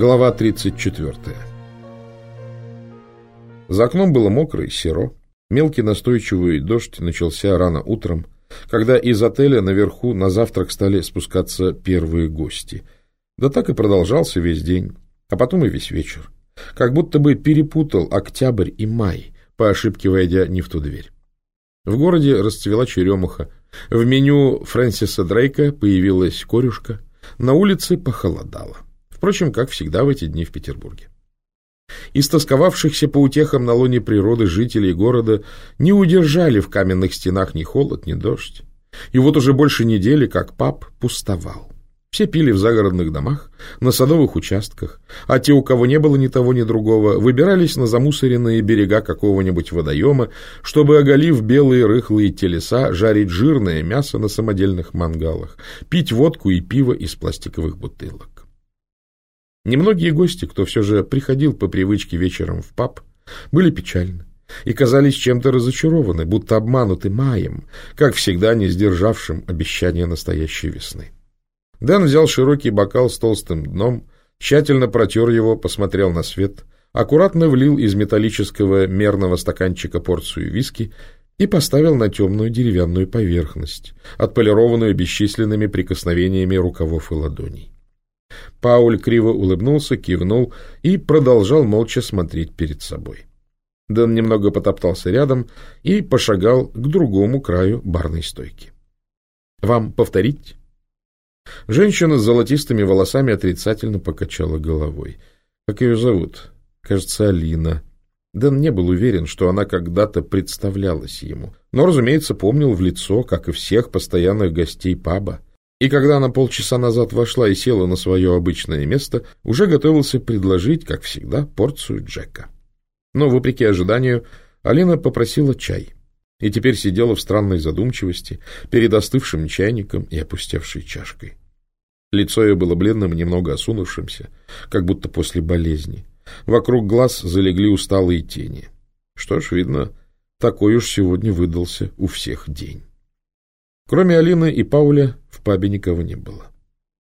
Глава 34. За окном было мокро и серо. Мелкий настойчивый дождь начался рано утром, когда из отеля наверху на завтрак стали спускаться первые гости. Да так и продолжался весь день, а потом и весь вечер. Как будто бы перепутал октябрь и май, по ошибке войдя не в ту дверь. В городе расцвела черемуха. В меню Фрэнсиса Дрейка появилась корюшка. На улице похолодало. Впрочем, как всегда в эти дни в Петербурге. Истосковавшихся по утехам на лоне природы жителей города не удержали в каменных стенах ни холод, ни дождь. И вот уже больше недели, как паб пустовал. Все пили в загородных домах, на садовых участках, а те, у кого не было ни того, ни другого, выбирались на замусоренные берега какого-нибудь водоема, чтобы, оголив белые рыхлые телеса, жарить жирное мясо на самодельных мангалах, пить водку и пиво из пластиковых бутылок. Немногие гости, кто все же приходил по привычке вечером в паб, были печальны и казались чем-то разочарованы, будто обмануты маем, как всегда не сдержавшим обещания настоящей весны. Дэн взял широкий бокал с толстым дном, тщательно протер его, посмотрел на свет, аккуратно влил из металлического мерного стаканчика порцию виски и поставил на темную деревянную поверхность, отполированную бесчисленными прикосновениями рукавов и ладоней. Пауль криво улыбнулся, кивнул и продолжал молча смотреть перед собой. Дэн немного потоптался рядом и пошагал к другому краю барной стойки. — Вам повторить? Женщина с золотистыми волосами отрицательно покачала головой. Как ее зовут? Кажется, Алина. Дэн не был уверен, что она когда-то представлялась ему, но, разумеется, помнил в лицо, как и всех постоянных гостей паба. И когда она полчаса назад вошла и села на свое обычное место, уже готовился предложить, как всегда, порцию Джека. Но, вопреки ожиданию, Алина попросила чай и теперь сидела в странной задумчивости перед остывшим чайником и опустевшей чашкой. Лицо ее было бледным немного осунувшимся, как будто после болезни. Вокруг глаз залегли усталые тени. Что ж, видно, такой уж сегодня выдался у всех день. Кроме Алины и Пауля в пабе никого не было.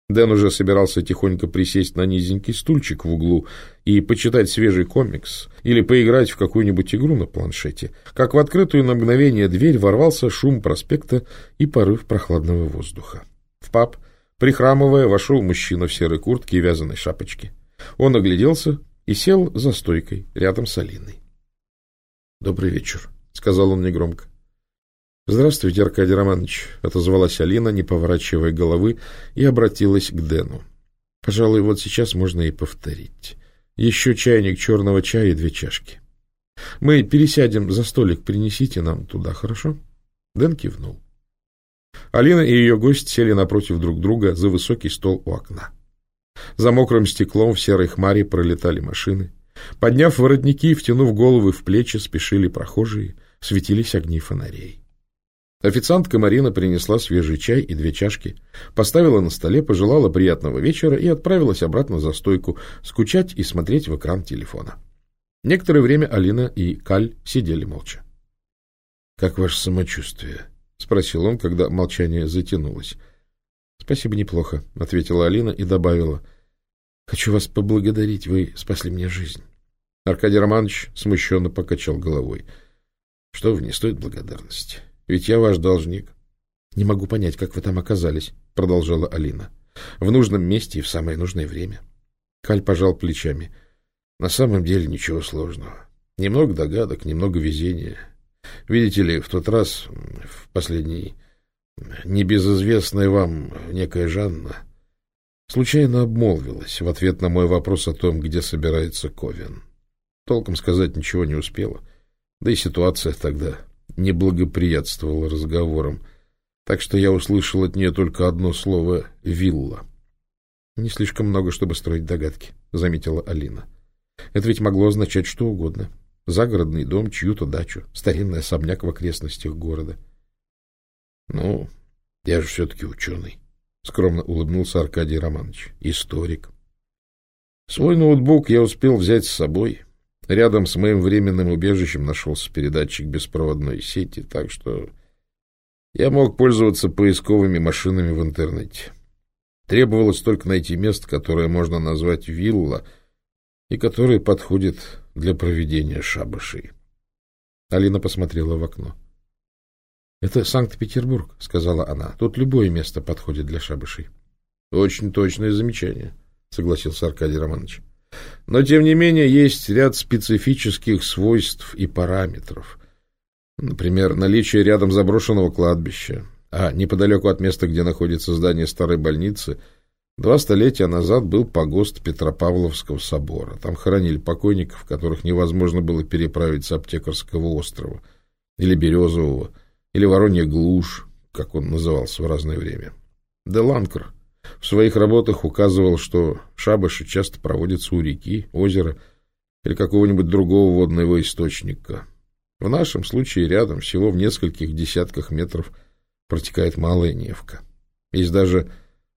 Дэн уже собирался тихонько присесть на низенький стульчик в углу и почитать свежий комикс или поиграть в какую-нибудь игру на планшете, как в открытую на мгновение дверь ворвался шум проспекта и порыв прохладного воздуха. В паб Прихрамывая, вошел мужчина в серой куртке и вязаной шапочке. Он огляделся и сел за стойкой рядом с Алиной. — Добрый вечер, — сказал он негромко. — Здравствуйте, Аркадий Романович, — отозвалась Алина, не поворачивая головы, и обратилась к Дэну. — Пожалуй, вот сейчас можно и повторить. Еще чайник черного чая и две чашки. Мы пересядем за столик, принесите нам туда, хорошо? Дэн кивнул. Алина и ее гость сели напротив друг друга за высокий стол у окна. За мокрым стеклом в серой хмаре пролетали машины. Подняв воротники и втянув головы в плечи, спешили прохожие, светились огни фонарей. Официантка Марина принесла свежий чай и две чашки, поставила на столе, пожелала приятного вечера и отправилась обратно за стойку, скучать и смотреть в экран телефона. Некоторое время Алина и Каль сидели молча. — Как ваше самочувствие? — спросил он, когда молчание затянулось. — Спасибо, неплохо, — ответила Алина и добавила. — Хочу вас поблагодарить, вы спасли мне жизнь. Аркадий Романович смущенно покачал головой. — Что вы, не стоит благодарности. Ведь я ваш должник. — Не могу понять, как вы там оказались, — продолжала Алина. — В нужном месте и в самое нужное время. Каль пожал плечами. — На самом деле ничего сложного. Немного догадок, немного везения. Видите ли, в тот раз, в последний, небезызвестная вам некая Жанна случайно обмолвилась в ответ на мой вопрос о том, где собирается Ковен. Толком сказать ничего не успела, да и ситуация тогда не благоприятствовала разговорам, так что я услышал от нее только одно слово «вилла». «Не слишком много, чтобы строить догадки», — заметила Алина. «Это ведь могло означать что угодно. Загородный дом, чью-то дачу, старинный особняк в окрестностях города. — Ну, я же все-таки ученый, — скромно улыбнулся Аркадий Романович. — Историк. Свой ноутбук я успел взять с собой. Рядом с моим временным убежищем нашелся передатчик беспроводной сети, так что я мог пользоваться поисковыми машинами в интернете. Требовалось только найти место, которое можно назвать вилла, и которое подходит для проведения шабашей. Алина посмотрела в окно. — Это Санкт-Петербург, — сказала она. — Тут любое место подходит для шабашей. — Очень точное замечание, — согласился Аркадий Романович. — Но, тем не менее, есть ряд специфических свойств и параметров. Например, наличие рядом заброшенного кладбища, а неподалеку от места, где находится здание старой больницы, два столетия назад был погост Петропавловского собора. Там хоронили покойников, которых невозможно было переправить с Аптекарского острова или Березового, или Воронья глушь, как он назывался в разное время. Деланкер в своих работах указывал, что шабаши часто проводятся у реки, озера или какого-нибудь другого водного источника. В нашем случае рядом, всего в нескольких десятках метров – протекает Малая Невка. Есть даже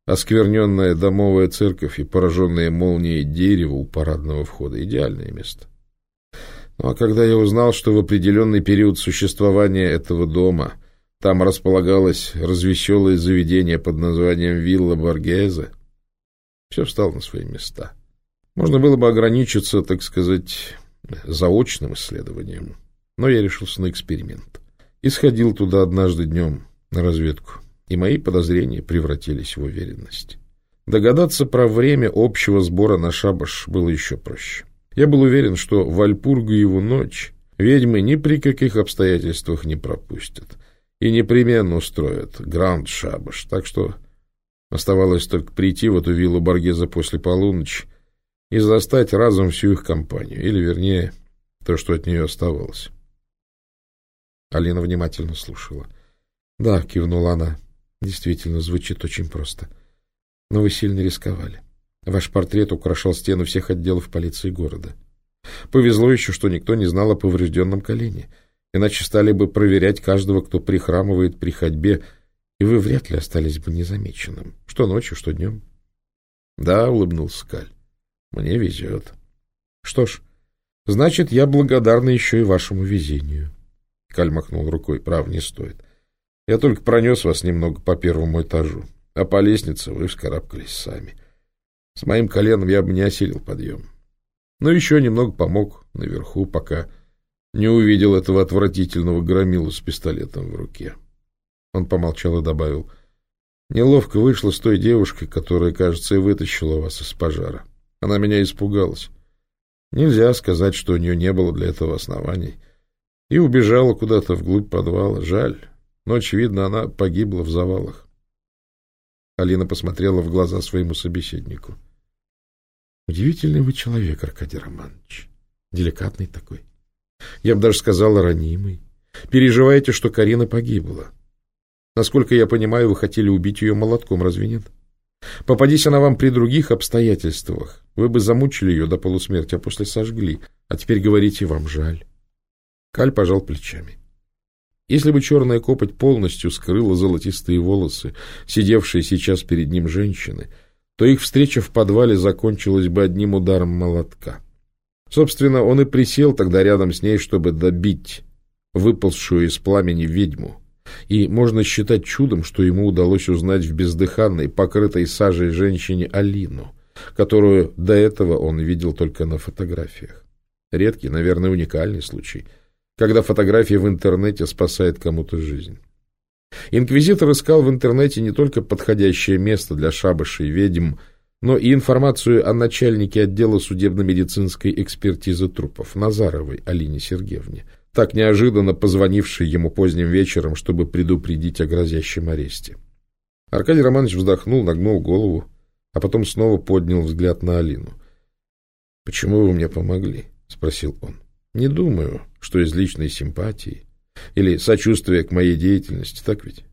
оскверненная домовая церковь и пораженное молнией дерево у парадного входа. Идеальное место. Ну а когда я узнал, что в определенный период существования этого дома там располагалось развеселое заведение под названием Вилла Боргезе, все встало на свои места. Можно было бы ограничиться, так сказать, заочным исследованием, но я решился на эксперимент. И сходил туда однажды днем на разведку, и мои подозрения превратились в уверенность. Догадаться про время общего сбора на шабаш было еще проще. Я был уверен, что в Альпургиеву ночь ведьмы ни при каких обстоятельствах не пропустят и непременно устроят гранд-шабаш, так что оставалось только прийти в эту виллу Баргеза после полуночи и застать разом всю их компанию, или, вернее, то, что от нее оставалось. Алина внимательно слушала — да, кивнула она. Действительно, звучит очень просто. Но вы сильно рисковали. Ваш портрет украшал стену всех отделов полиции города. Повезло еще, что никто не знал о поврежденном колене, иначе стали бы проверять каждого, кто прихрамывает при ходьбе, и вы вряд ли остались бы незамеченным. Что ночью, что днем. Да, улыбнулся Каль. Мне везет. Что ж, значит, я благодарна еще и вашему везению. Каль махнул рукой. Прав, не стоит. Я только пронес вас немного по первому этажу, а по лестнице вы вскарабкались сами. С моим коленом я бы не осилил подъем. Но еще немного помог наверху, пока не увидел этого отвратительного громилу с пистолетом в руке. Он помолчал и добавил, «Неловко вышло с той девушкой, которая, кажется, и вытащила вас из пожара. Она меня испугалась. Нельзя сказать, что у нее не было для этого оснований. И убежала куда-то вглубь подвала. Жаль, но, очевидно, она погибла в завалах. Алина посмотрела в глаза своему собеседнику. Удивительный вы человек, Аркадий Романович. Деликатный такой. Я бы даже сказала, ранимый. Переживаете, что Карина погибла. Насколько я понимаю, вы хотели убить ее молотком, разве нет? Попадись она вам при других обстоятельствах, вы бы замучили ее до полусмерти, а после сожгли. А теперь говорите, вам жаль. Каль пожал плечами. Если бы черная копоть полностью скрыла золотистые волосы, сидевшие сейчас перед ним женщины, то их встреча в подвале закончилась бы одним ударом молотка. Собственно, он и присел тогда рядом с ней, чтобы добить выползшую из пламени ведьму. И можно считать чудом, что ему удалось узнать в бездыханной, покрытой сажей женщине Алину, которую до этого он видел только на фотографиях. Редкий, наверное, уникальный случай — когда фотография в интернете спасает кому-то жизнь. Инквизитор искал в интернете не только подходящее место для шабашей ведьм, но и информацию о начальнике отдела судебно-медицинской экспертизы трупов Назаровой Алине Сергеевне, так неожиданно позвонившей ему поздним вечером, чтобы предупредить о грозящем аресте. Аркадий Романович вздохнул, нагнул голову, а потом снова поднял взгляд на Алину. — Почему вы мне помогли? — спросил он. — Не думаю, что из личной симпатии или сочувствия к моей деятельности, так ведь?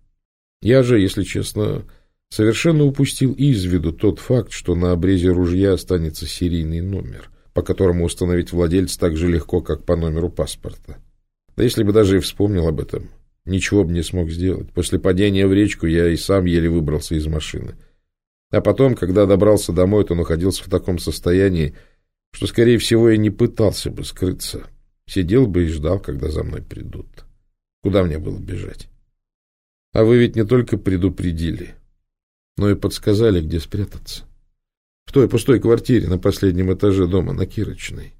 Я же, если честно, совершенно упустил из виду тот факт, что на обрезе ружья останется серийный номер, по которому установить владельца так же легко, как по номеру паспорта. Да если бы даже и вспомнил об этом, ничего бы не смог сделать. После падения в речку я и сам еле выбрался из машины. А потом, когда добрался домой, то находился в таком состоянии, что, скорее всего, я не пытался бы скрыться. Сидел бы и ждал, когда за мной придут. Куда мне было бежать? А вы ведь не только предупредили, но и подсказали, где спрятаться. В той пустой квартире на последнем этаже дома на Кирочной.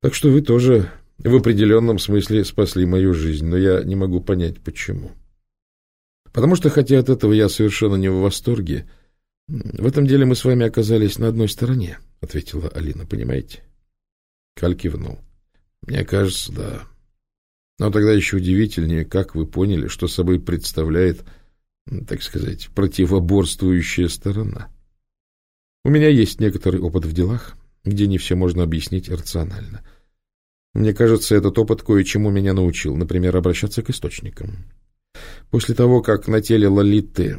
Так что вы тоже в определенном смысле спасли мою жизнь, но я не могу понять, почему. Потому что, хотя от этого я совершенно не в восторге, в этом деле мы с вами оказались на одной стороне, — ответила Алина, понимаете? Каль кивнул. Мне кажется, да. Но тогда еще удивительнее, как вы поняли, что собой представляет, так сказать, противоборствующая сторона. У меня есть некоторый опыт в делах, где не все можно объяснить рационально. Мне кажется, этот опыт кое-чему меня научил, например, обращаться к источникам. После того, как на теле Лолиты...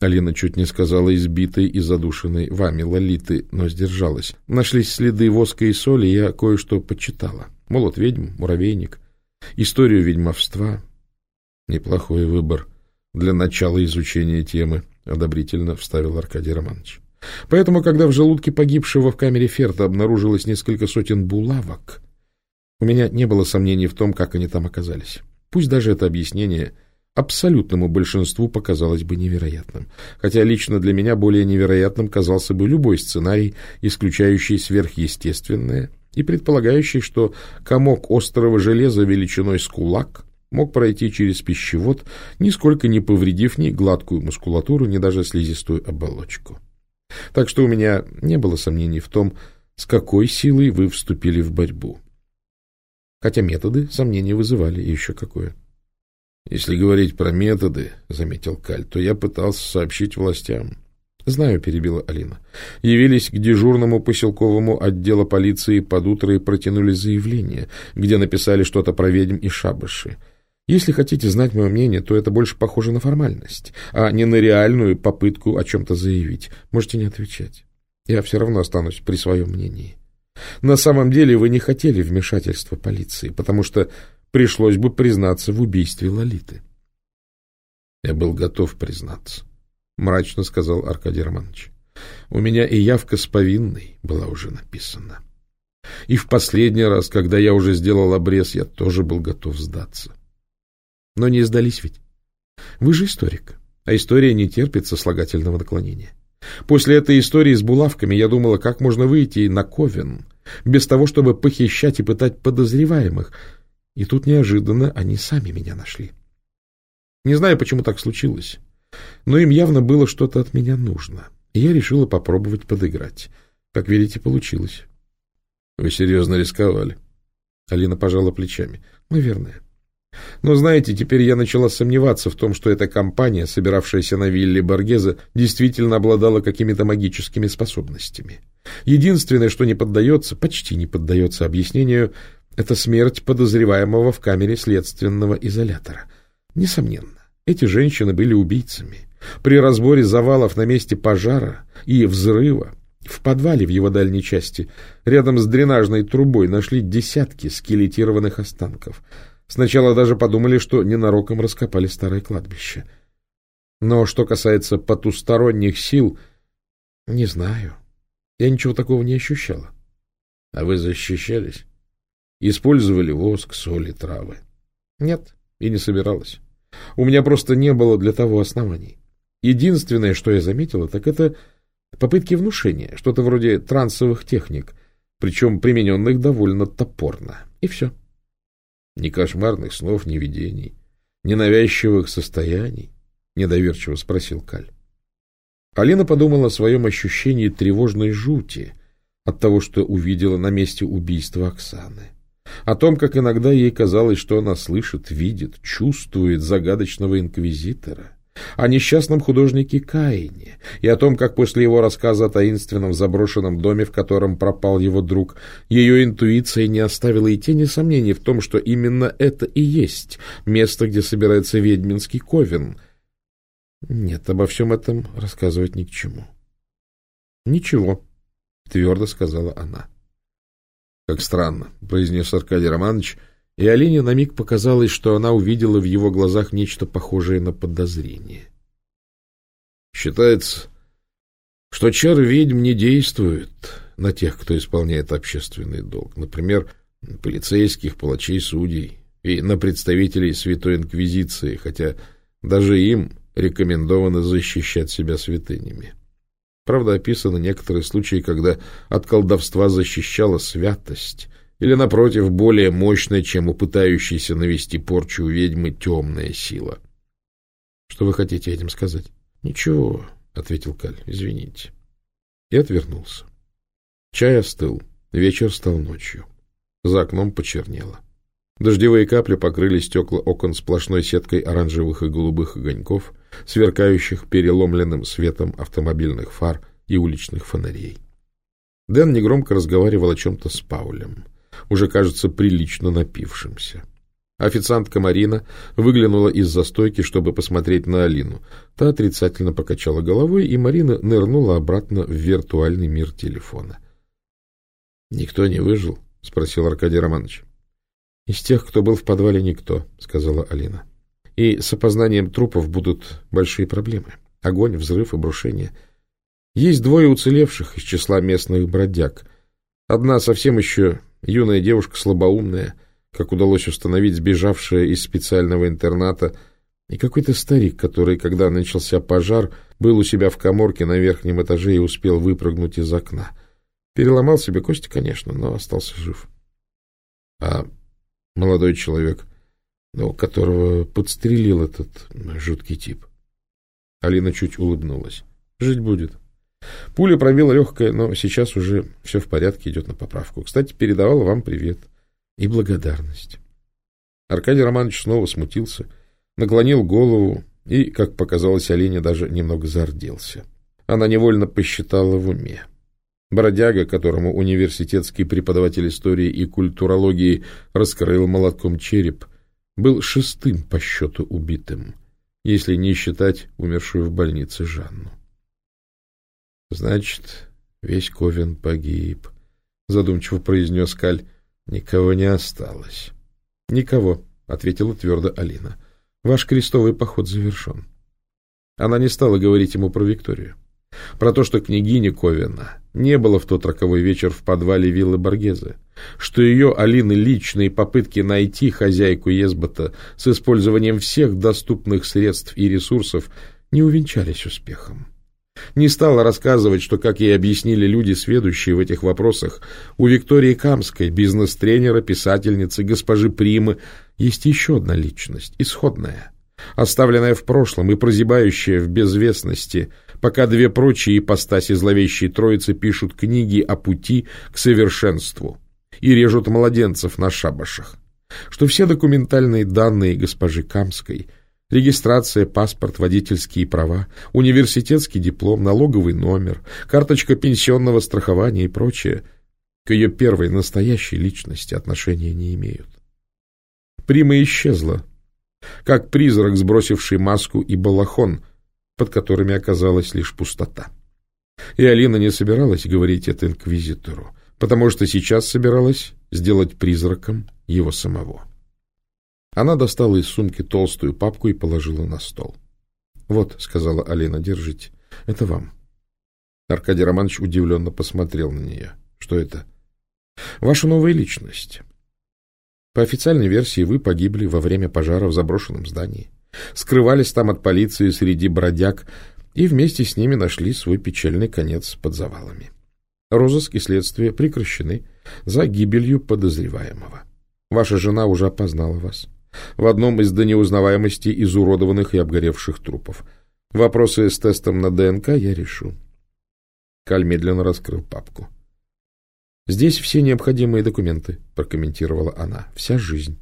Алина чуть не сказала избитой и задушенной вами Лолиты, но сдержалась. Нашлись следы воска и соли, я кое-что почитала. Молот ведьм, муравейник, историю ведьмовства. Неплохой выбор для начала изучения темы, одобрительно вставил Аркадий Романович. Поэтому, когда в желудке погибшего в камере Ферта обнаружилось несколько сотен булавок, у меня не было сомнений в том, как они там оказались. Пусть даже это объяснение абсолютному большинству показалось бы невероятным, хотя лично для меня более невероятным казался бы любой сценарий, исключающий сверхъестественное и предполагающий, что комок острого железа величиной с кулак мог пройти через пищевод, нисколько не повредив ни гладкую мускулатуру, ни даже слизистую оболочку. Так что у меня не было сомнений в том, с какой силой вы вступили в борьбу. Хотя методы сомнения вызывали, еще какое. — Если говорить про методы, — заметил Каль, — то я пытался сообщить властям. — Знаю, — перебила Алина. Явились к дежурному поселковому отдела полиции под утро и протянули заявление, где написали что-то про ведьм и шабаши. Если хотите знать мое мнение, то это больше похоже на формальность, а не на реальную попытку о чем-то заявить. Можете не отвечать. Я все равно останусь при своем мнении. На самом деле вы не хотели вмешательства полиции, потому что пришлось бы признаться в убийстве Лолиты. Я был готов признаться, мрачно сказал Аркадий Романович. У меня и явка с повинной была уже написана. И в последний раз, когда я уже сделал обрез, я тоже был готов сдаться. Но не сдались ведь. Вы же историк, а история не терпит сослагательного наклонения. После этой истории с булавками я думала, как можно выйти на Ковен, без того, чтобы похищать и пытать подозреваемых. И тут неожиданно они сами меня нашли. Не знаю, почему так случилось, но им явно было что-то от меня нужно, и я решила попробовать подыграть. Как видите, получилось. — Вы серьезно рисковали? Алина пожала плечами. — Наверное. Но, знаете, теперь я начала сомневаться в том, что эта компания, собиравшаяся на вилле Боргеза, действительно обладала какими-то магическими способностями. Единственное, что не поддается, почти не поддается объяснению, это смерть подозреваемого в камере следственного изолятора. Несомненно, эти женщины были убийцами. При разборе завалов на месте пожара и взрыва в подвале в его дальней части, рядом с дренажной трубой, нашли десятки скелетированных останков — Сначала даже подумали, что ненароком раскопали старое кладбище. Но что касается потусторонних сил, не знаю. Я ничего такого не ощущала. А вы защищались? Использовали воск, соль и травы? Нет, и не собиралась. У меня просто не было для того оснований. Единственное, что я заметила, так это попытки внушения, что-то вроде трансовых техник, причем примененных довольно топорно. И все. — ни кошмарных снов, ни видений, ни навязчивых состояний? — недоверчиво спросил Каль. Алина подумала о своем ощущении тревожной жути от того, что увидела на месте убийства Оксаны. О том, как иногда ей казалось, что она слышит, видит, чувствует загадочного инквизитора — о несчастном художнике Каине и о том, как после его рассказа о таинственном заброшенном доме, в котором пропал его друг, ее интуиция не оставила и тени сомнений в том, что именно это и есть место, где собирается ведьминский ковен. Нет, обо всем этом рассказывать ни к чему. — Ничего, — твердо сказала она. — Как странно, — произнес Аркадий Романович, — и Алине на миг показалось, что она увидела в его глазах нечто похожее на подозрение. Считается, что чар ведьм не действует на тех, кто исполняет общественный долг, например, полицейских, палачей, судей и на представителей Святой Инквизиции, хотя даже им рекомендовано защищать себя святынями. Правда, описаны некоторые случаи, когда от колдовства защищала святость, или, напротив, более мощная, чем у пытающейся навести порчу у ведьмы темная сила. Что вы хотите этим сказать? — Ничего, — ответил Каль, — извините. И отвернулся. Чай остыл, вечер стал ночью. За окном почернело. Дождевые капли покрыли стекла окон сплошной сеткой оранжевых и голубых огоньков, сверкающих переломленным светом автомобильных фар и уличных фонарей. Дэн негромко разговаривал о чем-то с Паулем, уже, кажется, прилично напившимся. Официантка Марина выглянула из-за стойки, чтобы посмотреть на Алину. Та отрицательно покачала головой, и Марина нырнула обратно в виртуальный мир телефона. — Никто не выжил? — спросил Аркадий Романович. — Из тех, кто был в подвале, никто, — сказала Алина. — И с опознанием трупов будут большие проблемы. Огонь, взрыв, обрушение. Есть двое уцелевших из числа местных бродяг. Одна совсем еще юная девушка, слабоумная — как удалось установить сбежавшая из специального интерната, и какой-то старик, который, когда начался пожар, был у себя в коморке на верхнем этаже и успел выпрыгнуть из окна. Переломал себе кости, конечно, но остался жив. А молодой человек, ну, которого подстрелил этот жуткий тип. Алина чуть улыбнулась. Жить будет. Пуля пробила легкое, но сейчас уже все в порядке, идет на поправку. Кстати, передавала вам привет и благодарность. Аркадий Романович снова смутился, наклонил голову и, как показалось Олене, даже немного зарделся. Она невольно посчитала в уме. Бродяга, которому университетский преподаватель истории и культурологии раскрыл молотком череп, был шестым по счету убитым, если не считать умершую в больнице Жанну. «Значит, весь Ковен погиб», — задумчиво произнес Каль. Никого не осталось. Никого, ответила твердо Алина. Ваш крестовый поход завершен. Она не стала говорить ему про Викторию. Про то, что княгиня Ковина не было в тот роковой вечер в подвале виллы Боргезе, что ее Алины личные попытки найти хозяйку Езбота с использованием всех доступных средств и ресурсов не увенчались успехом. Не стала рассказывать, что, как ей объяснили люди, сведущие в этих вопросах, у Виктории Камской, бизнес-тренера, писательницы, госпожи Примы, есть еще одна личность, исходная, оставленная в прошлом и прозябающая в безвестности, пока две прочие ипостаси зловещей троицы пишут книги о пути к совершенству и режут младенцев на шабашах, что все документальные данные госпожи Камской – Регистрация, паспорт, водительские права, университетский диплом, налоговый номер, карточка пенсионного страхования и прочее к ее первой настоящей личности отношения не имеют. Прима исчезла, как призрак, сбросивший маску и балахон, под которыми оказалась лишь пустота. И Алина не собиралась говорить это инквизитору, потому что сейчас собиралась сделать призраком его самого. Она достала из сумки толстую папку и положила на стол. — Вот, — сказала Алина, — держите. Это вам. Аркадий Романович удивленно посмотрел на нее. — Что это? — Ваша новая личность. По официальной версии, вы погибли во время пожара в заброшенном здании. Скрывались там от полиции среди бродяг и вместе с ними нашли свой печальный конец под завалами. Розыск и следствие прекращены за гибелью подозреваемого. Ваша жена уже опознала вас в одном из до неузнаваемости изуродованных и обгоревших трупов. Вопросы с тестом на ДНК я решу. Каль медленно раскрыл папку. «Здесь все необходимые документы», — прокомментировала она. «Вся жизнь.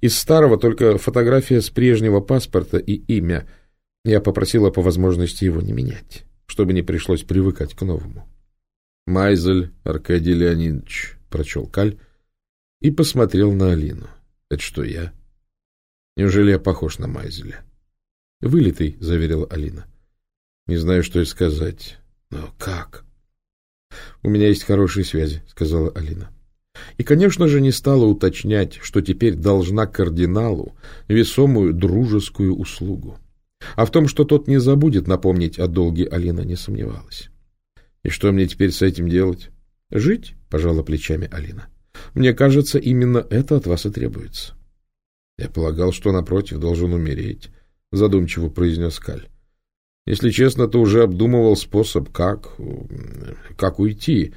Из старого только фотография с прежнего паспорта и имя. Я попросила по возможности его не менять, чтобы не пришлось привыкать к новому». «Майзель Аркадий Леонидович», — прочел Каль и посмотрел на Алину. «Это что, я?» Неужели я похож на Майзеля? — Вылитый, — заверила Алина. — Не знаю, что и сказать. Но как? — У меня есть хорошие связи, — сказала Алина. И, конечно же, не стала уточнять, что теперь должна кардиналу весомую дружескую услугу. А в том, что тот не забудет напомнить о долге, Алина не сомневалась. — И что мне теперь с этим делать? — Жить, — пожала плечами Алина. — Мне кажется, именно это от вас и требуется. — я полагал, что, напротив, должен умереть, задумчиво произнес Каль. Если честно, то уже обдумывал способ, как, как уйти.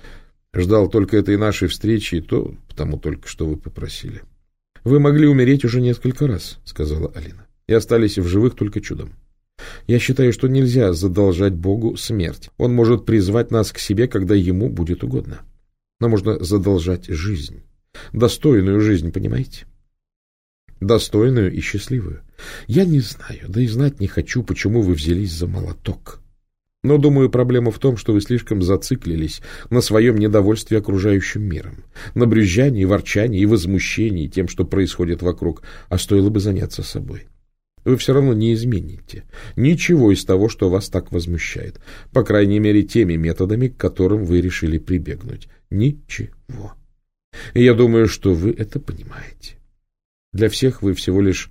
Ждал только этой нашей встречи, и то потому только, что вы попросили. — Вы могли умереть уже несколько раз, — сказала Алина, — и остались в живых только чудом. Я считаю, что нельзя задолжать Богу смерть. Он может призвать нас к себе, когда ему будет угодно. Но можно задолжать жизнь. Достойную жизнь, понимаете? Достойную и счастливую. Я не знаю, да и знать не хочу, почему вы взялись за молоток. Но, думаю, проблема в том, что вы слишком зациклились на своем недовольстве окружающим миром, на брюзжании, ворчании и возмущении тем, что происходит вокруг, а стоило бы заняться собой. Вы все равно не измените ничего из того, что вас так возмущает, по крайней мере, теми методами, к которым вы решили прибегнуть. Ничего. И я думаю, что вы это понимаете. Для всех вы всего лишь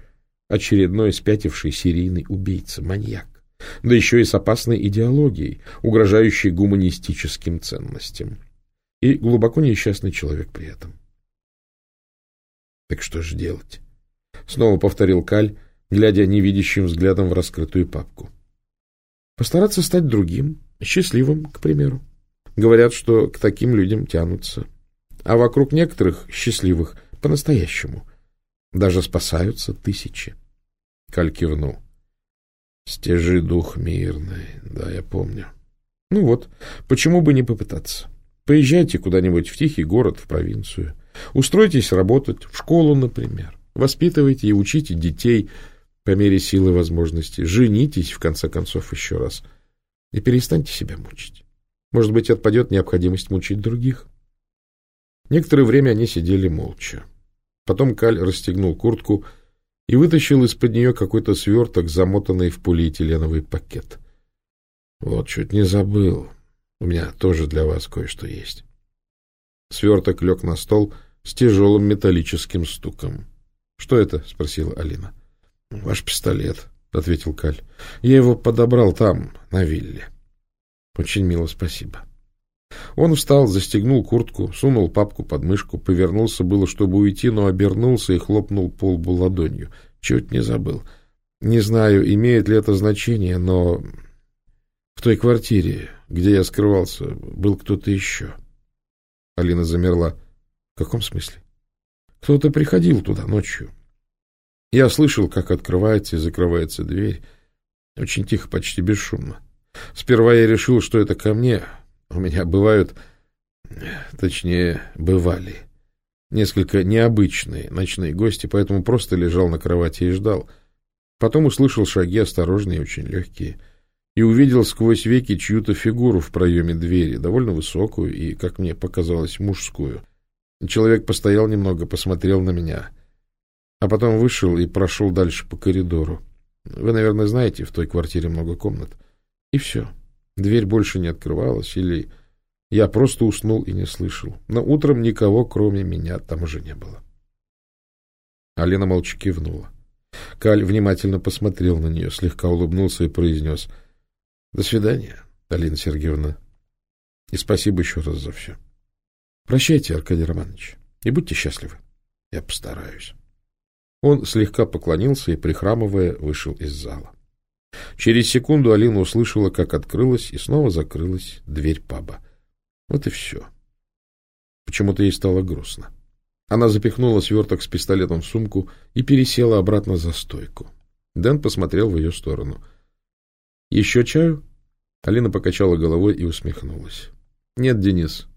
очередной спятивший серийный убийца, маньяк, да еще и с опасной идеологией, угрожающей гуманистическим ценностям. И глубоко несчастный человек при этом. Так что же делать? Снова повторил Каль, глядя невидящим взглядом в раскрытую папку. Постараться стать другим, счастливым, к примеру. Говорят, что к таким людям тянутся. А вокруг некоторых счастливых по-настоящему даже спасаются тысячи. Каль кивнул. Стяжи дух мирный, да, я помню. Ну вот, почему бы не попытаться? Поезжайте куда-нибудь в тихий город, в провинцию. Устройтесь работать, в школу, например. Воспитывайте и учите детей по мере силы возможностей. Женитесь, в конце концов, еще раз. И перестаньте себя мучить. Может быть, отпадет необходимость мучить других. Некоторое время они сидели молча. Потом Каль расстегнул куртку и вытащил из-под нее какой-то сверток, замотанный в полиэтиленовый пакет. — Вот, чуть не забыл. У меня тоже для вас кое-что есть. Сверток лег на стол с тяжелым металлическим стуком. — Что это? — спросила Алина. — Ваш пистолет, — ответил Каль. — Я его подобрал там, на вилле. — Очень мило, спасибо. Он встал, застегнул куртку, сунул папку под мышку, повернулся было, чтобы уйти, но обернулся и хлопнул по лбу ладонью. Чуть не забыл. Не знаю, имеет ли это значение, но в той квартире, где я скрывался, был кто-то еще. Алина замерла. В каком смысле? Кто-то приходил туда ночью. Я слышал, как открывается и закрывается дверь. Очень тихо, почти бесшумно. Сперва я решил, что это ко мне. У меня бывают, точнее, бывали, несколько необычные ночные гости, поэтому просто лежал на кровати и ждал. Потом услышал шаги, осторожные и очень легкие, и увидел сквозь веки чью-то фигуру в проеме двери, довольно высокую и, как мне показалось, мужскую. Человек постоял немного, посмотрел на меня — а потом вышел и прошел дальше по коридору. Вы, наверное, знаете, в той квартире много комнат. И все. Дверь больше не открывалась, или я просто уснул и не слышал. Но утром никого, кроме меня, там уже не было. Алина молча кивнула. Каль внимательно посмотрел на нее, слегка улыбнулся и произнес «До свидания, Алина Сергеевна, и спасибо еще раз за все. Прощайте, Аркадий Романович, и будьте счастливы. Я постараюсь». Он слегка поклонился и, прихрамывая, вышел из зала. Через секунду Алина услышала, как открылась и снова закрылась дверь паба. Вот и все. Почему-то ей стало грустно. Она запихнула сверток с пистолетом в сумку и пересела обратно за стойку. Дэн посмотрел в ее сторону. — Еще чаю? Алина покачала головой и усмехнулась. — Нет, Денис.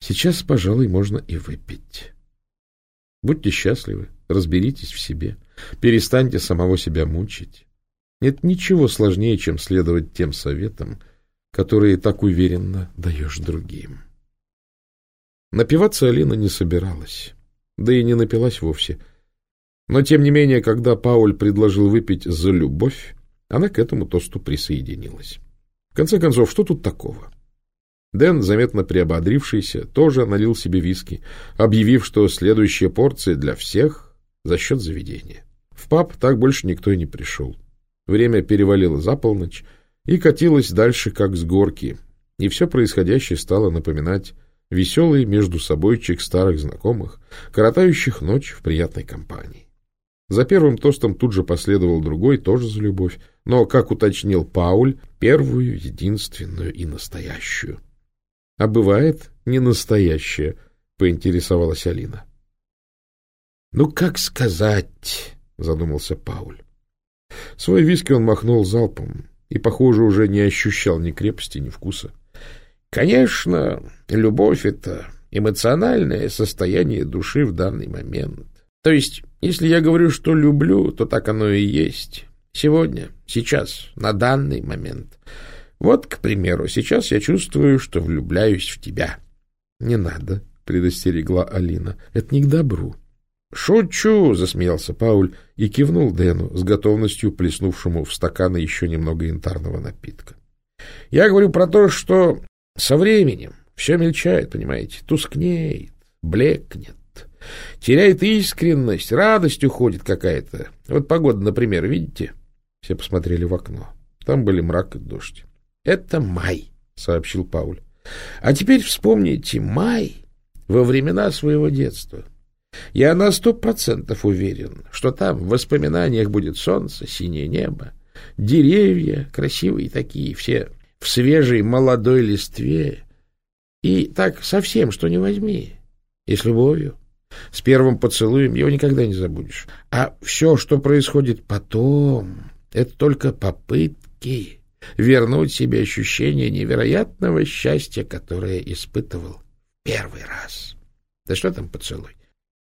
Сейчас, пожалуй, можно и выпить. Будьте счастливы, разберитесь в себе, перестаньте самого себя мучить. Нет ничего сложнее, чем следовать тем советам, которые так уверенно даешь другим. Напиваться Алина не собиралась, да и не напилась вовсе. Но, тем не менее, когда Пауль предложил выпить за любовь, она к этому тосту присоединилась. В конце концов, что тут такого? Дэн, заметно приободрившийся, тоже налил себе виски, объявив, что следующая порция для всех за счет заведения. В паб так больше никто и не пришел. Время перевалило за полночь и катилось дальше, как с горки, и все происходящее стало напоминать веселый между собойчик старых знакомых, коротающих ночь в приятной компании. За первым тостом тут же последовал другой, тоже за любовь, но, как уточнил Пауль, первую, единственную и настоящую. — А бывает не настоящая, — поинтересовалась Алина. — Ну, как сказать, — задумался Пауль. Свой виски он махнул залпом и, похоже, уже не ощущал ни крепости, ни вкуса. — Конечно, любовь — это эмоциональное состояние души в данный момент. То есть, если я говорю, что люблю, то так оно и есть. Сегодня, сейчас, на данный момент. Вот, к примеру, сейчас я чувствую, что влюбляюсь в тебя. — Не надо, — предостерегла Алина. — Это не к добру. — Шучу, — засмеялся Пауль и кивнул Дэну с готовностью плеснувшему в стаканы еще немного янтарного напитка. — Я говорю про то, что со временем все мельчает, понимаете, тускнеет, блекнет. Теряет искренность, радость уходит какая-то. Вот погода, например, видите? Все посмотрели в окно. Там были мрак и дождь. — Это май, — сообщил Пауль. — А теперь вспомните май во времена своего детства. Я на сто процентов уверен, что там в воспоминаниях будет солнце, синее небо, деревья красивые такие, все в свежей молодой листве. И так совсем, что не возьми, и с любовью. С первым поцелуем его никогда не забудешь. А все, что происходит потом, это только попытки вернуть себе ощущение невероятного счастья, которое испытывал первый раз. Да что там поцелуй?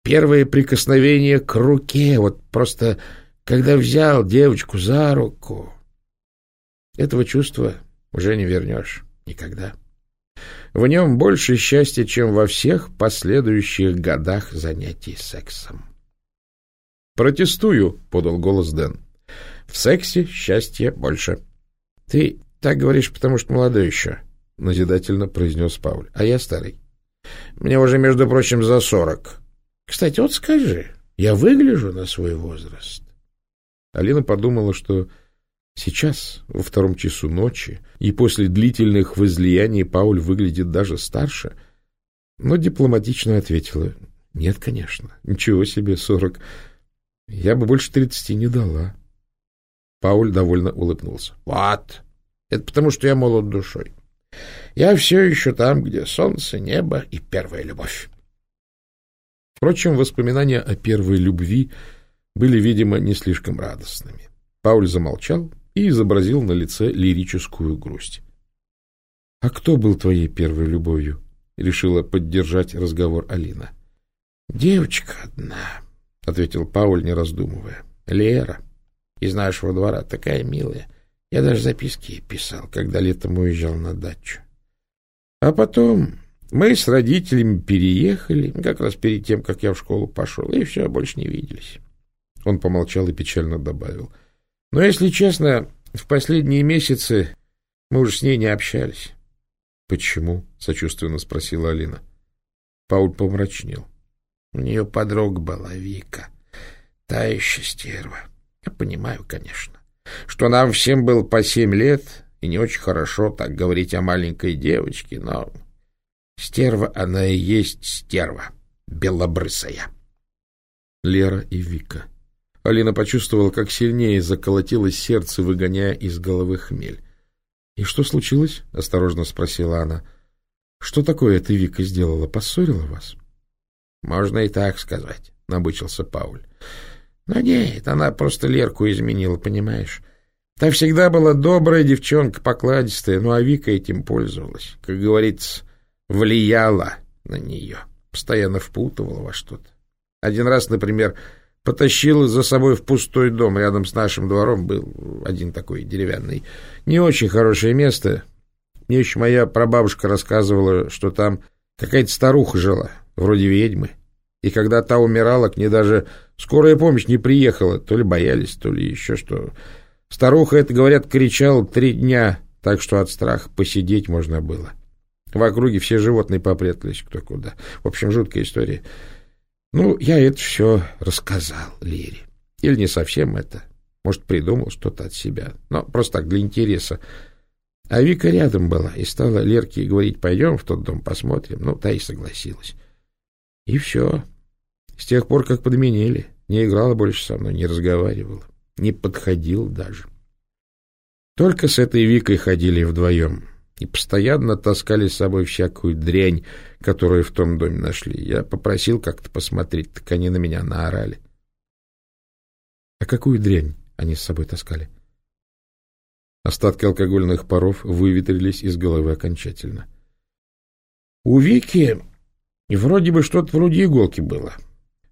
Первое прикосновение к руке, вот просто когда взял девочку за руку. Этого чувства уже не вернешь никогда. В нем больше счастья, чем во всех последующих годах занятий сексом. «Протестую», — подал голос Дэн. «В сексе счастья больше». «Ты так говоришь, потому что молодой еще», — назидательно произнес Пауль. «А я старый. Мне уже, между прочим, за сорок. Кстати, вот скажи, я выгляжу на свой возраст?» Алина подумала, что Сейчас, во втором часу ночи, и после длительных возлияний Пауль выглядит даже старше, но дипломатично ответила, «Нет, конечно, ничего себе, сорок. Я бы больше тридцати не дала». Пауль довольно улыбнулся. «Вот, это потому, что я молод душой. Я все еще там, где солнце, небо и первая любовь». Впрочем, воспоминания о первой любви были, видимо, не слишком радостными. Пауль замолчал и изобразил на лице лирическую грусть. — А кто был твоей первой любовью? — решила поддержать разговор Алина. — Девочка одна, — ответил Пауль, не раздумывая. — Лера. Из нашего двора такая милая. Я даже записки писал, когда летом уезжал на дачу. А потом мы с родителями переехали, как раз перед тем, как я в школу пошел, и все, больше не виделись. Он помолчал и печально добавил — но, если честно, в последние месяцы мы уже с ней не общались. — Почему? — сочувственно спросила Алина. Пауль помрачнел. У нее подруга была Вика. Та еще стерва. Я понимаю, конечно, что нам всем было по семь лет, и не очень хорошо так говорить о маленькой девочке, но стерва она и есть стерва, белобрысая. Лера и Вика. Алина почувствовала, как сильнее заколотилось сердце, выгоняя из головы хмель. — И что случилось? — осторожно спросила она. — Что такое эта Вика сделала? Поссорила вас? — Можно и так сказать, — набычился Пауль. — Но нет, она просто Лерку изменила, понимаешь? Та всегда была добрая девчонка, покладистая, ну а Вика этим пользовалась. Как говорится, влияла на нее, постоянно впутывала во что-то. Один раз, например, потащил за собой в пустой дом рядом с нашим двором. Был один такой деревянный. Не очень хорошее место. Мне еще моя прабабушка рассказывала, что там какая-то старуха жила, вроде ведьмы. И когда та умирала, к ней даже скорая помощь не приехала. То ли боялись, то ли еще что. Старуха, это, говорят, кричала три дня, так что от страха посидеть можно было. В округе все животные попрятались кто куда. В общем, жуткая история. Ну, я это все рассказал Лере. Или не совсем это. Может, придумал что-то от себя. Но просто так, для интереса. А Вика рядом была и стала Лерке говорить, пойдем в тот дом посмотрим. Ну, та и согласилась. И все. С тех пор, как подменили, Не играла больше со мной, не разговаривала, не подходил даже. Только с этой Викой ходили вдвоем и постоянно таскали с собой всякую дрянь, которую в том доме нашли. Я попросил как-то посмотреть, так они на меня наорали. — А какую дрянь они с собой таскали? Остатки алкогольных паров выветрились из головы окончательно. — У Вики вроде бы что-то вроде иголки было,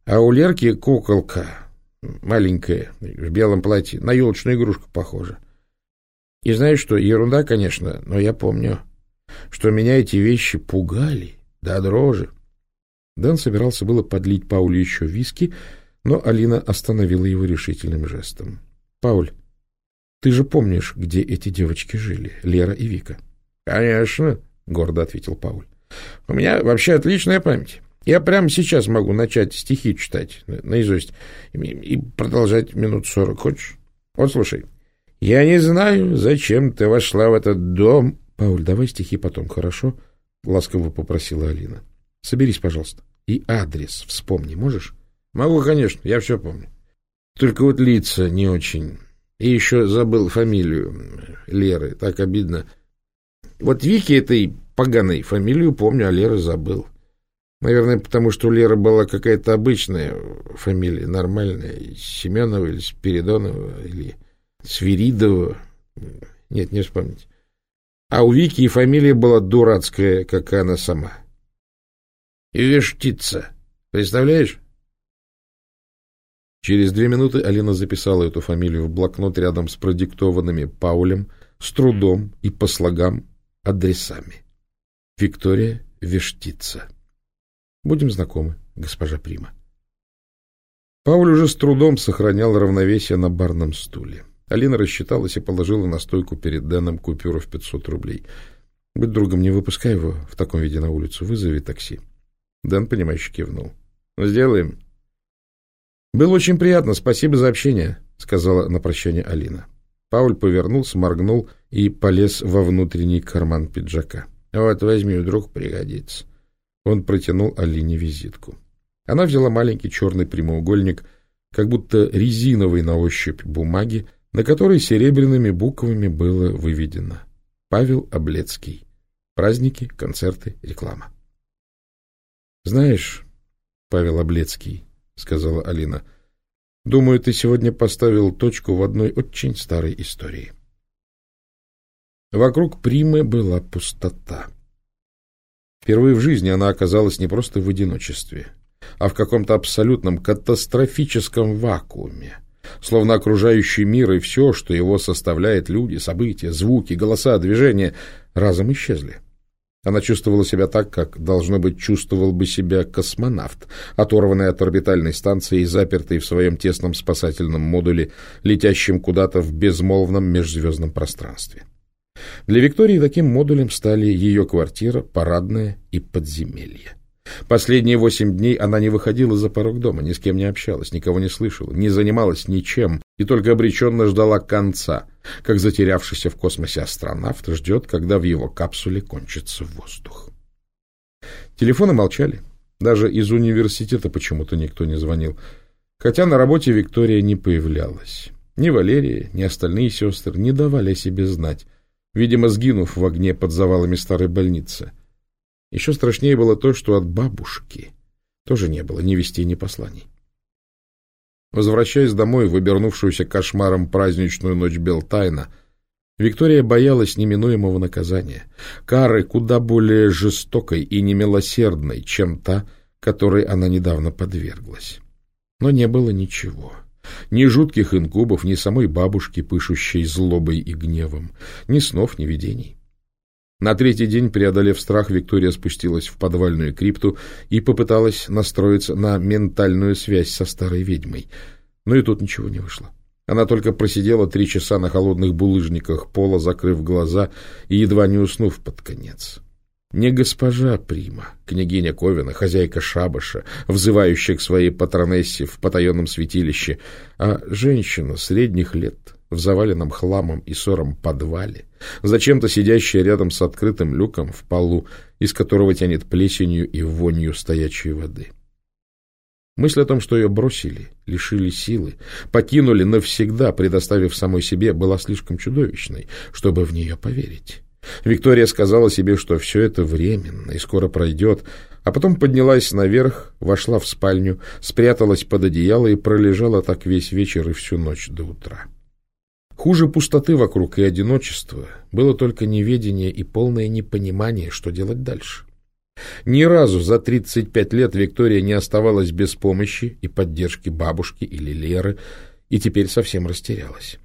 а у Лерки куколка маленькая, в белом платье, на елочную игрушку похожа. И знаешь что, ерунда, конечно, но я помню, что меня эти вещи пугали до дрожи. Дэн собирался было подлить Паулю еще виски, но Алина остановила его решительным жестом. — Пауль, ты же помнишь, где эти девочки жили, Лера и Вика? — Конечно, — гордо ответил Пауль. — У меня вообще отличная память. Я прямо сейчас могу начать стихи читать наизусть и продолжать минут сорок. Хочешь? Вот слушай. Я не знаю, зачем ты вошла в этот дом. Пауль, давай стихи потом, хорошо? Ласково попросила Алина. Соберись, пожалуйста. И адрес вспомни, можешь? Могу, конечно, я все помню. Только вот лица не очень. И еще забыл фамилию Леры, так обидно. Вот Вики этой поганой фамилию помню, а Леры забыл. Наверное, потому что у Леры была какая-то обычная фамилия, нормальная, Семенова или Спиридонова, или Свиридова. Нет, не вспомнить. А у Вики и фамилия была дурацкая, как она сама. Вештица. Представляешь? Через две минуты Алина записала эту фамилию в блокнот рядом с продиктованными Паулем, с трудом и по слогам адресами. Виктория Вештица. Будем знакомы, госпожа Прима. Пауль уже с трудом сохранял равновесие на барном стуле. Алина рассчиталась и положила на стойку перед Дэном купюру в 500 рублей. «Будь другом, не выпускай его в таком виде на улицу. Вызови такси». Дэн, понимающе кивнул. «Сделаем». «Было очень приятно. Спасибо за общение», — сказала на прощание Алина. Пауль повернулся, моргнул и полез во внутренний карман пиджака. «Вот, возьми, вдруг пригодится». Он протянул Алине визитку. Она взяла маленький черный прямоугольник, как будто резиновый на ощупь бумаги, на которой серебряными буквами было выведено «Павел Облецкий. Праздники, концерты, реклама». «Знаешь, Павел Облецкий, — сказала Алина, — думаю, ты сегодня поставил точку в одной очень старой истории». Вокруг Примы была пустота. Впервые в жизни она оказалась не просто в одиночестве, а в каком-то абсолютном катастрофическом вакууме, словно окружающий мир и все, что его составляет, люди, события, звуки, голоса, движения, разом исчезли. Она чувствовала себя так, как, должно быть, чувствовал бы себя космонавт, оторванный от орбитальной станции и запертый в своем тесном спасательном модуле, летящем куда-то в безмолвном межзвездном пространстве. Для Виктории таким модулем стали ее квартира, парадная и подземелье. Последние восемь дней она не выходила за порог дома, ни с кем не общалась, никого не слышала, не занималась ничем и только обреченно ждала конца, как затерявшийся в космосе астронавт ждет, когда в его капсуле кончится воздух. Телефоны молчали. Даже из университета почему-то никто не звонил. Хотя на работе Виктория не появлялась. Ни Валерия, ни остальные сестры не давали о себе знать видимо, сгинув в огне под завалами старой больницы. Еще страшнее было то, что от бабушки тоже не было ни вестей, ни посланий. Возвращаясь домой в обернувшуюся кошмаром праздничную ночь Белтайна, Виктория боялась неминуемого наказания, кары куда более жестокой и немилосердной, чем та, которой она недавно подверглась. Но не было ничего. — ни жутких инкубов, ни самой бабушки, пышущей злобой и гневом, ни снов, ни видений. На третий день, преодолев страх, Виктория спустилась в подвальную крипту и попыталась настроиться на ментальную связь со старой ведьмой. Но и тут ничего не вышло. Она только просидела три часа на холодных булыжниках пола, закрыв глаза и едва не уснув под конец. Не госпожа Прима, княгиня Ковина, хозяйка шабаша, взывающая к своей патронессе в потаенном святилище, а женщина средних лет в заваленном хламом и ссором подвале, зачем-то сидящая рядом с открытым люком в полу, из которого тянет плесенью и вонью стоячей воды. Мысль о том, что ее бросили, лишили силы, покинули навсегда, предоставив самой себе, была слишком чудовищной, чтобы в нее поверить. Виктория сказала себе, что все это временно и скоро пройдет, а потом поднялась наверх, вошла в спальню, спряталась под одеяло и пролежала так весь вечер и всю ночь до утра. Хуже пустоты вокруг и одиночества было только неведение и полное непонимание, что делать дальше. Ни разу за 35 лет Виктория не оставалась без помощи и поддержки бабушки или Леры, и теперь совсем растерялась.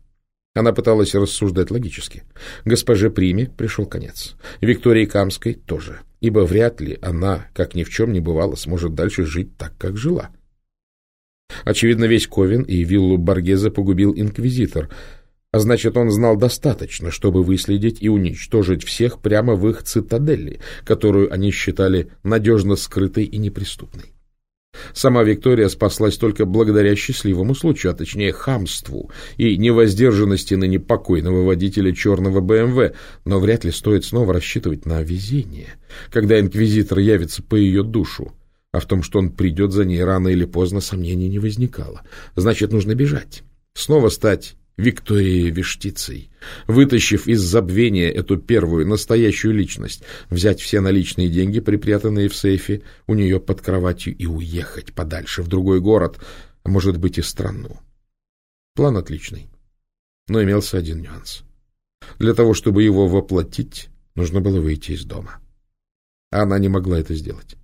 Она пыталась рассуждать логически. Госпоже Приме пришел конец. Виктории Камской тоже, ибо вряд ли она, как ни в чем не бывало, сможет дальше жить так, как жила. Очевидно, весь Ковен и виллу Баргеза погубил инквизитор — а значит, он знал достаточно, чтобы выследить и уничтожить всех прямо в их цитадели, которую они считали надежно скрытой и неприступной. Сама Виктория спаслась только благодаря счастливому случаю, а точнее хамству и невоздержанности на непокойного водителя черного БМВ, но вряд ли стоит снова рассчитывать на везение, когда инквизитор явится по ее душу. А в том, что он придет за ней рано или поздно, сомнений не возникало. Значит, нужно бежать. Снова стать Викторией Вештицей, вытащив из забвения эту первую, настоящую личность, взять все наличные деньги, припрятанные в сейфе у нее под кроватью, и уехать подальше, в другой город, а может быть и страну. План отличный, но имелся один нюанс. Для того, чтобы его воплотить, нужно было выйти из дома. А она не могла это сделать.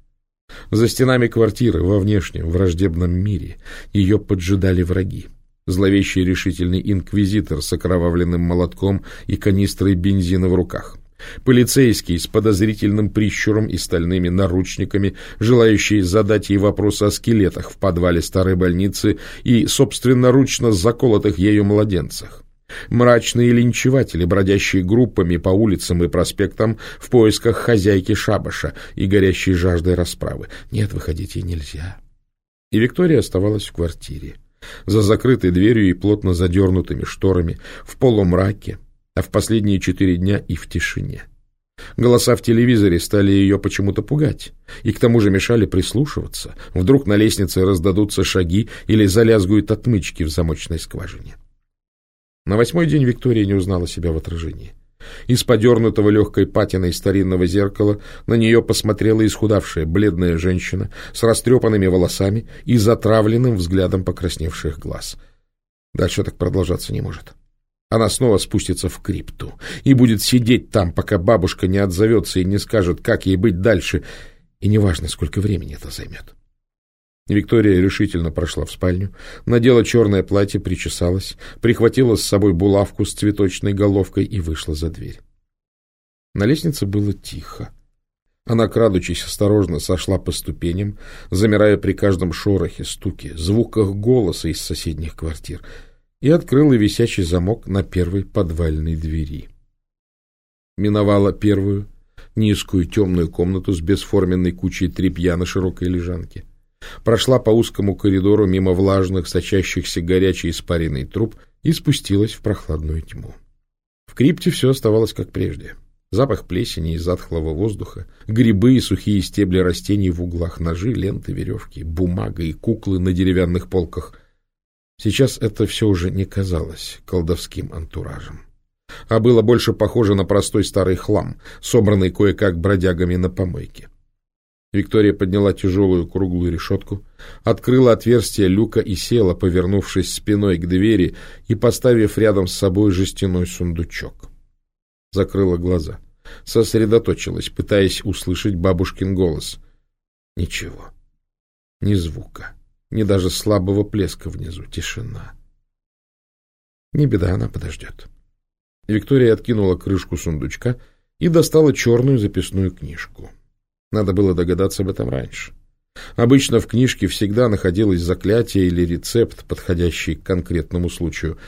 За стенами квартиры, во внешнем, враждебном мире, ее поджидали враги зловещий решительный инквизитор с окровавленным молотком и канистрой бензина в руках. Полицейский с подозрительным прищуром и стальными наручниками, желающий задать ей вопросы о скелетах в подвале старой больницы и собственноручно заколотых ею младенцах. Мрачные линчеватели, бродящие группами по улицам и проспектам в поисках хозяйки шабаша и горящей жаждой расправы. Нет, выходить ей нельзя. И Виктория оставалась в квартире за закрытой дверью и плотно задернутыми шторами, в полумраке, а в последние четыре дня и в тишине. Голоса в телевизоре стали ее почему-то пугать, и к тому же мешали прислушиваться. Вдруг на лестнице раздадутся шаги или залязгуют отмычки в замочной скважине. На восьмой день Виктория не узнала себя в отражении. Из подернутого легкой патиной старинного зеркала на нее посмотрела исхудавшая бледная женщина с растрепанными волосами и затравленным взглядом покрасневших глаз. Дальше так продолжаться не может. Она снова спустится в крипту и будет сидеть там, пока бабушка не отзовется и не скажет, как ей быть дальше, и неважно, сколько времени это займет. Виктория решительно прошла в спальню, надела черное платье, причесалась, прихватила с собой булавку с цветочной головкой и вышла за дверь. На лестнице было тихо. Она, крадучись, осторожно сошла по ступеням, замирая при каждом шорохе, стуке, звуках голоса из соседних квартир, и открыла висячий замок на первой подвальной двери. Миновала первую, низкую темную комнату с бесформенной кучей тряпья на широкой лежанке прошла по узкому коридору мимо влажных, сочащихся горячей испаренной труб и спустилась в прохладную тьму. В крипте все оставалось как прежде. Запах плесени и затхлого воздуха, грибы и сухие стебли растений в углах, ножи, ленты, веревки, бумага и куклы на деревянных полках. Сейчас это все уже не казалось колдовским антуражем, а было больше похоже на простой старый хлам, собранный кое-как бродягами на помойке. Виктория подняла тяжелую круглую решетку, открыла отверстие люка и села, повернувшись спиной к двери и поставив рядом с собой жестяной сундучок. Закрыла глаза, сосредоточилась, пытаясь услышать бабушкин голос. Ничего, ни звука, ни даже слабого плеска внизу, тишина. Не беда, она подождет. Виктория откинула крышку сундучка и достала черную записную книжку. Надо было догадаться об этом раньше. Обычно в книжке всегда находилось заклятие или рецепт, подходящий к конкретному случаю.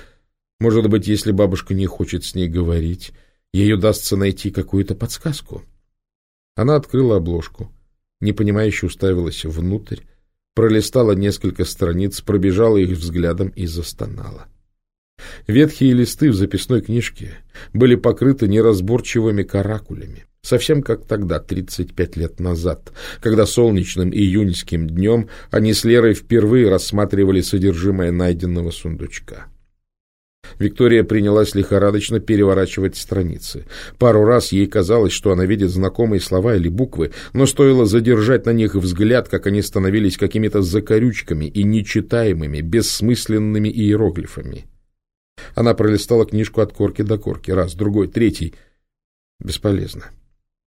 Может быть, если бабушка не хочет с ней говорить, ей удастся найти какую-то подсказку. Она открыла обложку, непонимающе уставилась внутрь, пролистала несколько страниц, пробежала их взглядом и застонала. Ветхие листы в записной книжке были покрыты неразборчивыми каракулями. Совсем как тогда, 35 лет назад, когда солнечным июньским днем они с Лерой впервые рассматривали содержимое найденного сундучка. Виктория принялась лихорадочно переворачивать страницы. Пару раз ей казалось, что она видит знакомые слова или буквы, но стоило задержать на них взгляд, как они становились какими-то закорючками и нечитаемыми, бессмысленными иероглифами. Она пролистала книжку от корки до корки, раз, другой, третий. Бесполезно.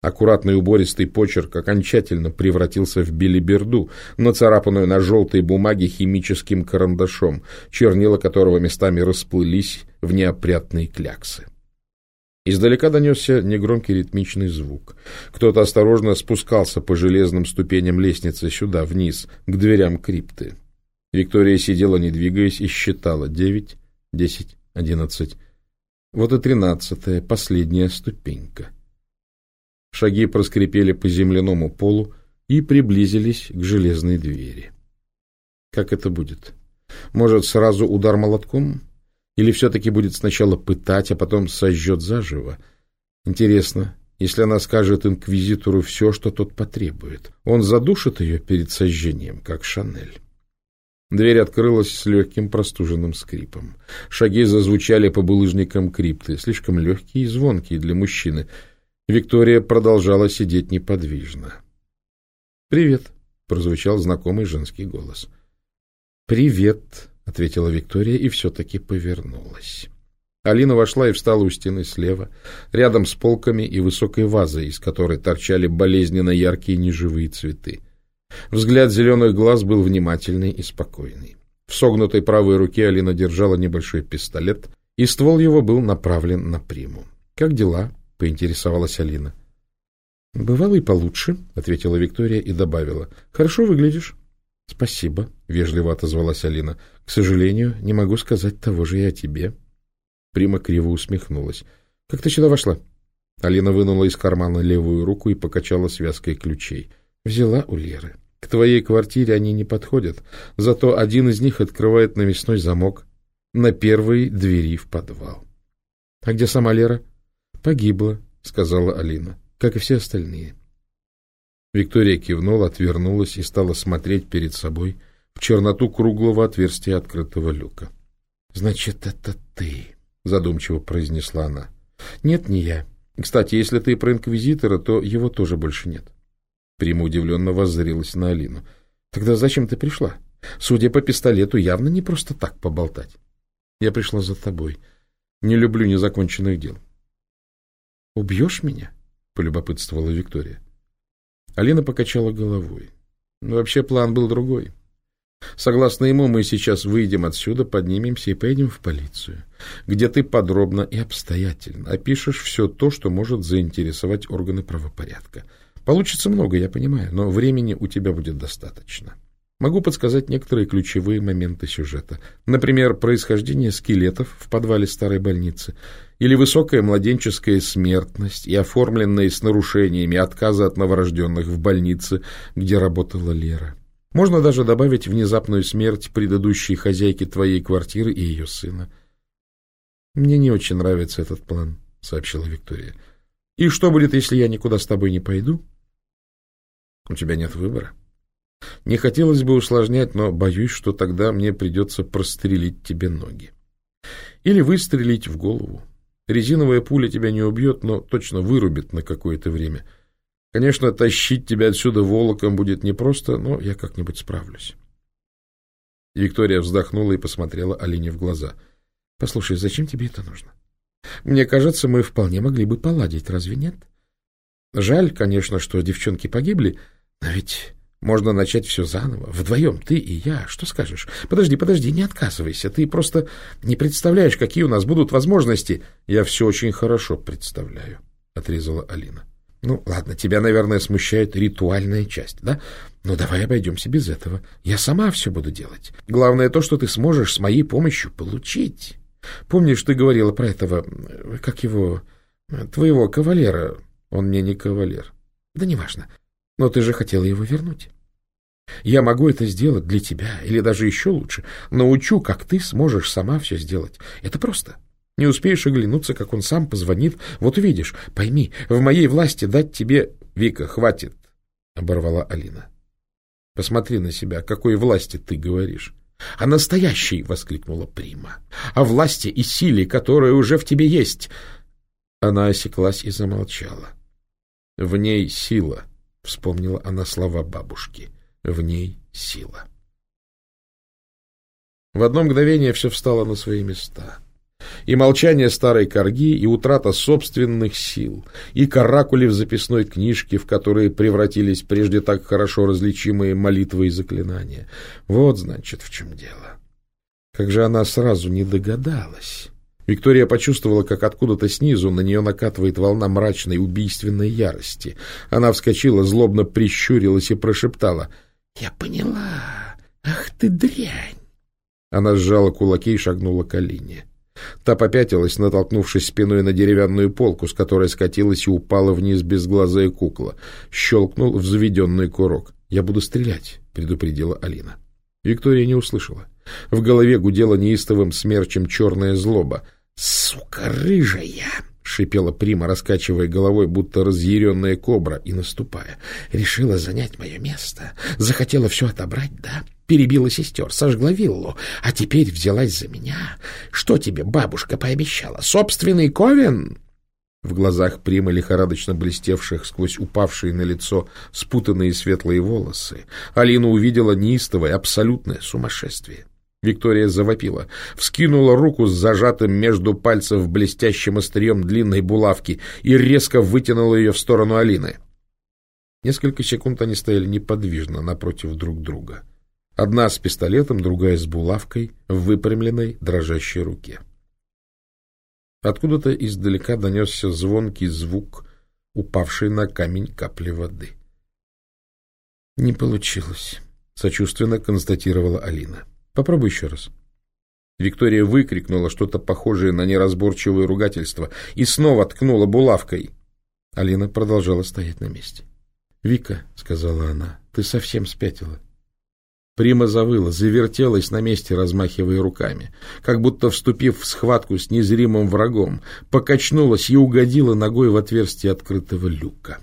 Аккуратный убористый почерк окончательно превратился в билиберду, нацарапанную на желтой бумаге химическим карандашом, чернила которого местами расплылись в неопрятные кляксы. Издалека донесся негромкий ритмичный звук. Кто-то осторожно спускался по железным ступеням лестницы сюда, вниз, к дверям крипты. Виктория сидела, не двигаясь, и считала девять, десять, одиннадцать. Вот и тринадцатая, последняя ступенька — Шаги проскрипели по земляному полу и приблизились к железной двери. Как это будет? Может, сразу удар молотком? Или все-таки будет сначала пытать, а потом сожжет заживо? Интересно, если она скажет инквизитору все, что тот потребует, он задушит ее перед сожжением, как Шанель. Дверь открылась с легким простуженным скрипом. Шаги зазвучали по булыжникам крипты, слишком легкие и звонкие для мужчины — Виктория продолжала сидеть неподвижно. «Привет», — прозвучал знакомый женский голос. «Привет», — ответила Виктория и все-таки повернулась. Алина вошла и встала у стены слева, рядом с полками и высокой вазой, из которой торчали болезненно яркие неживые цветы. Взгляд зеленых глаз был внимательный и спокойный. В согнутой правой руке Алина держала небольшой пистолет, и ствол его был направлен на приму. «Как дела?» — поинтересовалась Алина. — Бывало и получше, — ответила Виктория и добавила. — Хорошо выглядишь. — Спасибо, — вежливо отозвалась Алина. — К сожалению, не могу сказать того же и о тебе. Прима криво усмехнулась. — Как ты сюда вошла? Алина вынула из кармана левую руку и покачала связкой ключей. — Взяла у Леры. К твоей квартире они не подходят, зато один из них открывает навесной замок на первой двери в подвал. — А где сама Лера? — Погибла, сказала Алина, как и все остальные. Виктория кивнула, отвернулась и стала смотреть перед собой в черноту круглого отверстия открытого люка. — Значит, это ты, — задумчиво произнесла она. — Нет, не я. Кстати, если ты про инквизитора, то его тоже больше нет. Прима удивленно воззрилась на Алину. — Тогда зачем ты пришла? Судя по пистолету, явно не просто так поболтать. Я пришла за тобой. Не люблю незаконченных дел. — Убьешь меня? — полюбопытствовала Виктория. Алина покачала головой. Вообще план был другой. Согласно ему, мы сейчас выйдем отсюда, поднимемся и поедем в полицию, где ты подробно и обстоятельно опишешь все то, что может заинтересовать органы правопорядка. Получится много, я понимаю, но времени у тебя будет достаточно. Могу подсказать некоторые ключевые моменты сюжета. Например, происхождение скелетов в подвале старой больницы или высокая младенческая смертность и оформленные с нарушениями отказа от новорожденных в больнице, где работала Лера. Можно даже добавить внезапную смерть предыдущей хозяйки твоей квартиры и ее сына. «Мне не очень нравится этот план», — сообщила Виктория. «И что будет, если я никуда с тобой не пойду?» «У тебя нет выбора», не хотелось бы усложнять, но боюсь, что тогда мне придется прострелить тебе ноги. Или выстрелить в голову. Резиновая пуля тебя не убьет, но точно вырубит на какое-то время. Конечно, тащить тебя отсюда волоком будет непросто, но я как-нибудь справлюсь. Виктория вздохнула и посмотрела Алине в глаза. — Послушай, зачем тебе это нужно? Мне кажется, мы вполне могли бы поладить, разве нет? Жаль, конечно, что девчонки погибли, но ведь можно начать все заново. Вдвоем, ты и я. Что скажешь? Подожди, подожди, не отказывайся. Ты просто не представляешь, какие у нас будут возможности. Я все очень хорошо представляю, — отрезала Алина. Ну, ладно, тебя, наверное, смущает ритуальная часть, да? Но давай обойдемся без этого. Я сама все буду делать. Главное то, что ты сможешь с моей помощью получить. Помнишь, ты говорила про этого, как его, твоего кавалера? Он мне не кавалер. Да неважно. Но ты же хотела его вернуть. Я могу это сделать для тебя, или даже еще лучше. Научу, как ты сможешь сама все сделать. Это просто. Не успеешь оглянуться, как он сам позвонит. Вот увидишь. Пойми, в моей власти дать тебе... — Вика, хватит, — оборвала Алина. — Посмотри на себя. Какой власти ты говоришь? — О настоящей! — воскликнула Прима. — О власти и силе, которая уже в тебе есть. Она осеклась и замолчала. — В ней сила, — вспомнила она слова бабушки. — В ней сила. В одно мгновение все встало на свои места — и молчание старой корги, и утрата собственных сил, и каракули в записной книжке, в которые превратились прежде так хорошо различимые молитвы и заклинания. Вот, значит, в чем дело. Как же она сразу не догадалась. Виктория почувствовала, как откуда-то снизу на нее накатывает волна мрачной убийственной ярости. Она вскочила, злобно прищурилась и прошептала. — Я поняла. Ах ты дрянь! Она сжала кулаки и шагнула к Алине. Та попятилась, натолкнувшись спиной на деревянную полку, с которой скатилась и упала вниз безглазая кукла. Щелкнул взведенный курок. «Я буду стрелять», — предупредила Алина. Виктория не услышала. В голове гудела неистовым смерчем черная злоба. «Сука рыжая!» — шипела Прима, раскачивая головой, будто разъяренная кобра, и наступая. «Решила занять мое место. Захотела все отобрать, да? Перебила сестер, сожгла виллу, а теперь взялась за меня. Что тебе бабушка пообещала? Собственный ковен?» В глазах Примы, лихорадочно блестевших сквозь упавшие на лицо спутанные светлые волосы, Алина увидела неистовое, абсолютное сумасшествие. Виктория завопила, вскинула руку с зажатым между пальцев блестящим острием длинной булавки и резко вытянула ее в сторону Алины. Несколько секунд они стояли неподвижно напротив друг друга. Одна с пистолетом, другая с булавкой в выпрямленной дрожащей руке. Откуда-то издалека донесся звонкий звук, упавший на камень капли воды. «Не получилось», — сочувственно констатировала Алина. Попробуй еще раз. Виктория выкрикнула что-то похожее на неразборчивое ругательство и снова ткнула булавкой. Алина продолжала стоять на месте. — Вика, — сказала она, — ты совсем спятила. Прима завыла, завертелась на месте, размахивая руками, как будто вступив в схватку с незримым врагом, покачнулась и угодила ногой в отверстие открытого люка.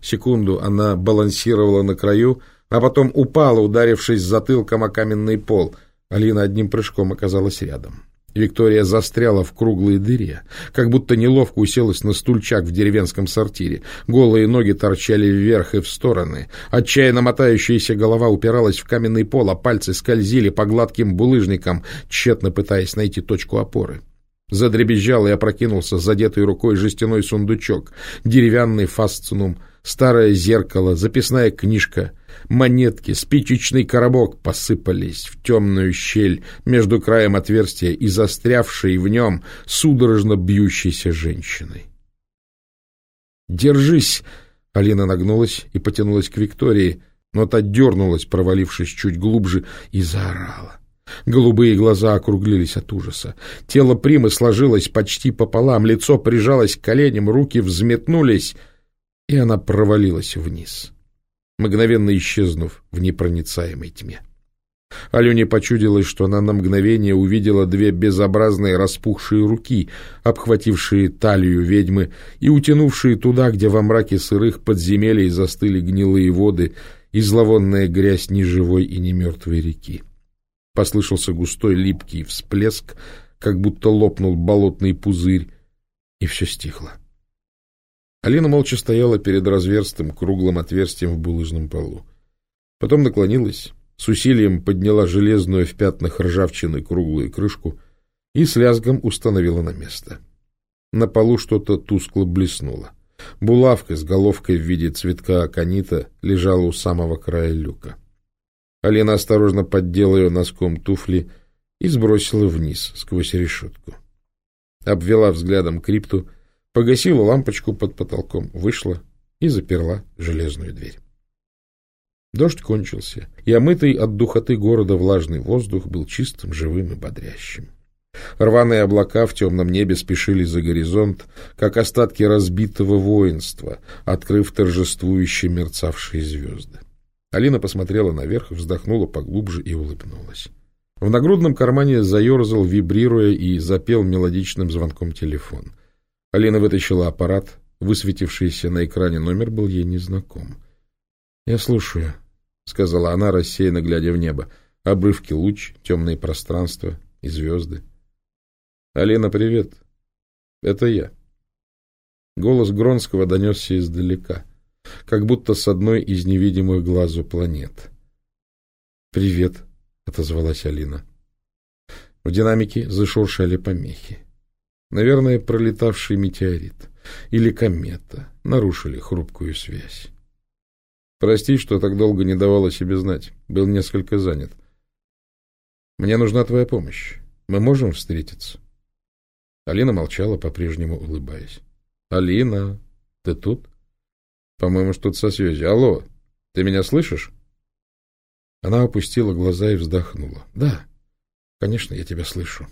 Секунду она балансировала на краю, а потом упала, ударившись затылком о каменный пол. Алина одним прыжком оказалась рядом. Виктория застряла в круглой дыре, как будто неловко уселась на стульчак в деревенском сортире. Голые ноги торчали вверх и в стороны. Отчаянно мотающаяся голова упиралась в каменный пол, а пальцы скользили по гладким булыжникам, тщетно пытаясь найти точку опоры. Задребезжал и опрокинулся задетой рукой жестяной сундучок, деревянный фасцинум, старое зеркало, записная книжка, монетки, спичечный коробок посыпались в темную щель между краем отверстия и застрявшей в нем судорожно бьющейся женщиной. «Держись!» — Алина нагнулась и потянулась к Виктории, но та дернулась, провалившись чуть глубже, и заорала. Голубые глаза округлились от ужаса. Тело Примы сложилось почти пополам, лицо прижалось к коленям, руки взметнулись, и она провалилась вниз мгновенно исчезнув в непроницаемой тьме. Алене почудилось, что она на мгновение увидела две безобразные распухшие руки, обхватившие талию ведьмы и утянувшие туда, где во мраке сырых подземелий застыли гнилые воды и зловонная грязь неживой и немертвой реки. Послышался густой липкий всплеск, как будто лопнул болотный пузырь, и все стихло. Алина молча стояла перед разверстым круглым отверстием в булыжном полу. Потом наклонилась, с усилием подняла железную в пятнах ржавчины круглую крышку и с лязгом установила на место. На полу что-то тускло блеснуло. Булавка с головкой в виде цветка аконита лежала у самого края люка. Алина осторожно поддела ее носком туфли и сбросила вниз, сквозь решетку. Обвела взглядом крипту — погасила лампочку под потолком, вышла и заперла железную дверь. Дождь кончился, и омытый от духоты города влажный воздух был чистым, живым и бодрящим. Рваные облака в темном небе спешили за горизонт, как остатки разбитого воинства, открыв торжествующие мерцавшие звезды. Алина посмотрела наверх, вздохнула поглубже и улыбнулась. В нагрудном кармане заерзал, вибрируя, и запел мелодичным звонком телефон. Алина вытащила аппарат. Высветившийся на экране номер был ей незнаком. — Я слушаю, — сказала она, рассеянно глядя в небо. Обрывки луч, темные пространства и звезды. — Алина, привет. Это я. Голос Гронского донесся издалека, как будто с одной из невидимых глазу планет. «Привет», — отозвалась Алина. В динамике зашуршали помехи. Наверное, пролетавший метеорит или комета нарушили хрупкую связь. Прости, что так долго не давала себе знать. Был несколько занят. Мне нужна твоя помощь. Мы можем встретиться? Алина молчала, по-прежнему улыбаясь. Алина, ты тут? По-моему, что-то со связью. Алло, ты меня слышишь? Она опустила глаза и вздохнула. Да, конечно, я тебя слышу.